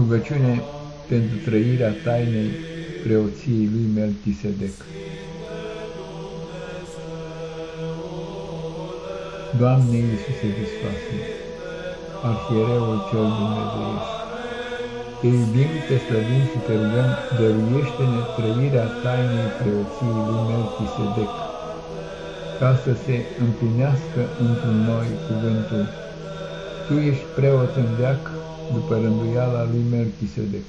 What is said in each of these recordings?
Rugăciune pentru trăirea tainei preoției lui Melchisedec. Doamne Iisuse Hristoase, Arhiereul cel Dumnezeiesc, Te iubim, Te slăvim și Te rugăm, dăruiește-ne trăirea tainei preoției lui Melchisedec, ca să se împlinească într noi cuvântul. Tu ești preot în veac, după rânduiala lui Melchisedec,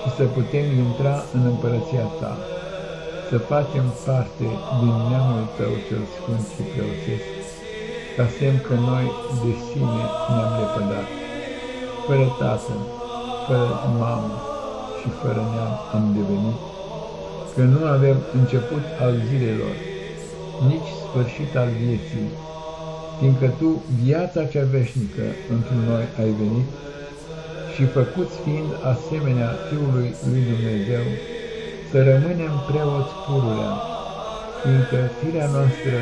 și să putem intra în împărăția ta, să facem parte din neamul tău cel sfânt și preoțesc, ca semn că noi de sine ne-am lepădat, fără tată, fără mamă și fără neam am devenit, că nu avem început al zilelor, nici sfârșit al vieții, fiindcă Tu, viața cea veșnică, într noi ai venit și făcuți fiind asemenea Fiului lui Dumnezeu, să rămânem preoți pururea, fiindcă firea noastră,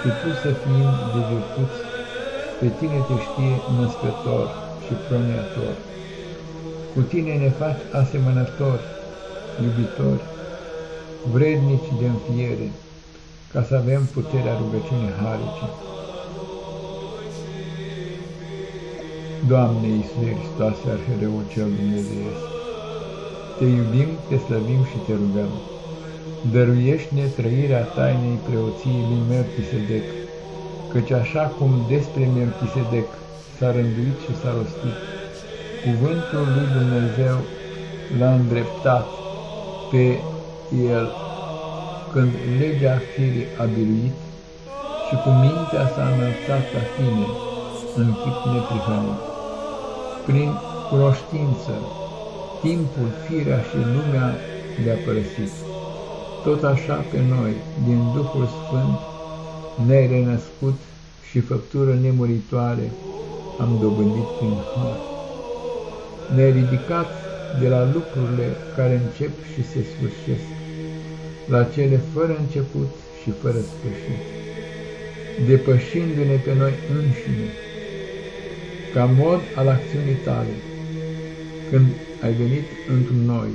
supusă fiind de virtuți, pe Tine te știe născător și proneator. Cu Tine ne faci asemănători, iubitori, vrednici de înfiere, ca să avem puterea rugăciunii harice. Doamne Iisuse Hristoase, Arhereul cel Dumnezeiesc, Te iubim, Te slăvim și Te rugăm. Dăruiește-ne trăirea tainei preoției lui Melchisedec, căci așa cum despre Melchisedec s-a rânduit și s-a rostit, cuvântul lui Dumnezeu l-a îndreptat pe el când legea firii a biruit și cu mintea s-a înălțat la tine în chip neprihănit. Prin cunoștință, timpul, firea și lumea le-a părăsit. Tot așa pe noi, din Duhul Sfânt, ne-ai renăscut și făptură nemuritoare am dobândit prin har. Ne-ai ridicat de la lucrurile care încep și se sfârșesc la cele fără început și fără sfârșit, depășindu-ne pe noi înșine, ca mod al acțiunii tale, când ai venit într noi,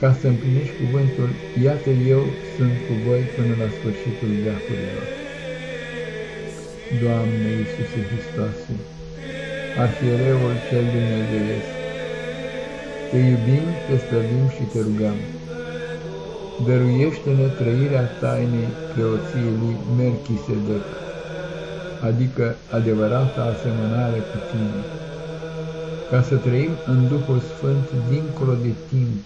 ca să împlinești cuvântul, iată eu sunt cu voi până la sfârșitul veacurilor. Doamne Iisuse Hristoase, Arhiereul cel Dumnezeiesc, te iubim, te stăvim și te rugăm dăruiește-ne trăirea tainei preoției lui Melchisedec, adică adevărata asemănare cu tine, ca să trăim în Duhul Sfânt dincolo de timp,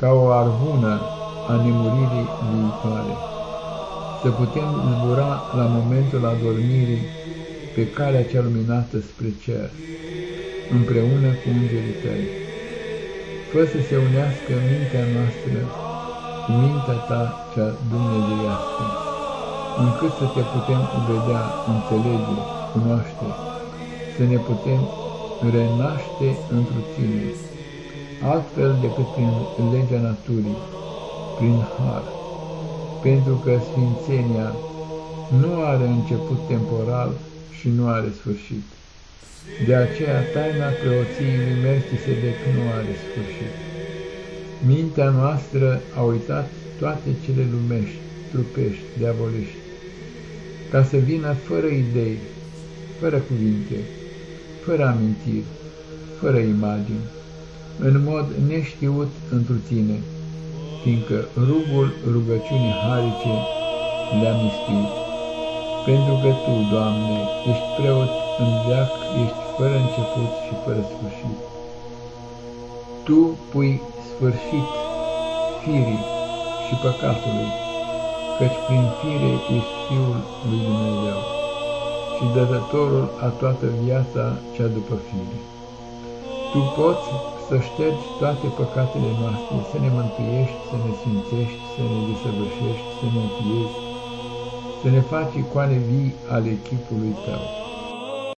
ca o arvună a nemuririi viitoare, să putem zbura la momentul adormirii pe calea cea luminată spre cer, împreună cu îngerii tăi. Fă să se unească mintea noastră cu mintea ta cea dumnezeiască, încât să te putem vedea, înțelege, cunoaște, să ne putem renaște întru tine, altfel decât prin legea naturii, prin har, pentru că Sfințenia nu are început temporal și nu are sfârșit. De aceea taina preoției lui Melchisedec nu are sfârșit. Mintea noastră a uitat toate cele lumești, trupești, diavolești, ca să vină fără idei, fără cuvinte, fără amintiri, fără imagini, în mod neștiut întru tine, fiindcă rugul rugăciunii harice le-a mistuit. Pentru că Tu, Doamne, ești preot în veac, ești fără început și fără sfârșit. Tu pui sfârșit firii și păcatului, căci prin fire ești Fiul lui Dumnezeu și dădătorul a toată viața cea după fire. Tu poți să ștergi toate păcatele noastre, să ne mântuiești, să ne sfințești, să ne desăvârșești, să ne înfiezi, să ne faci icoane vii ale chipului Tău.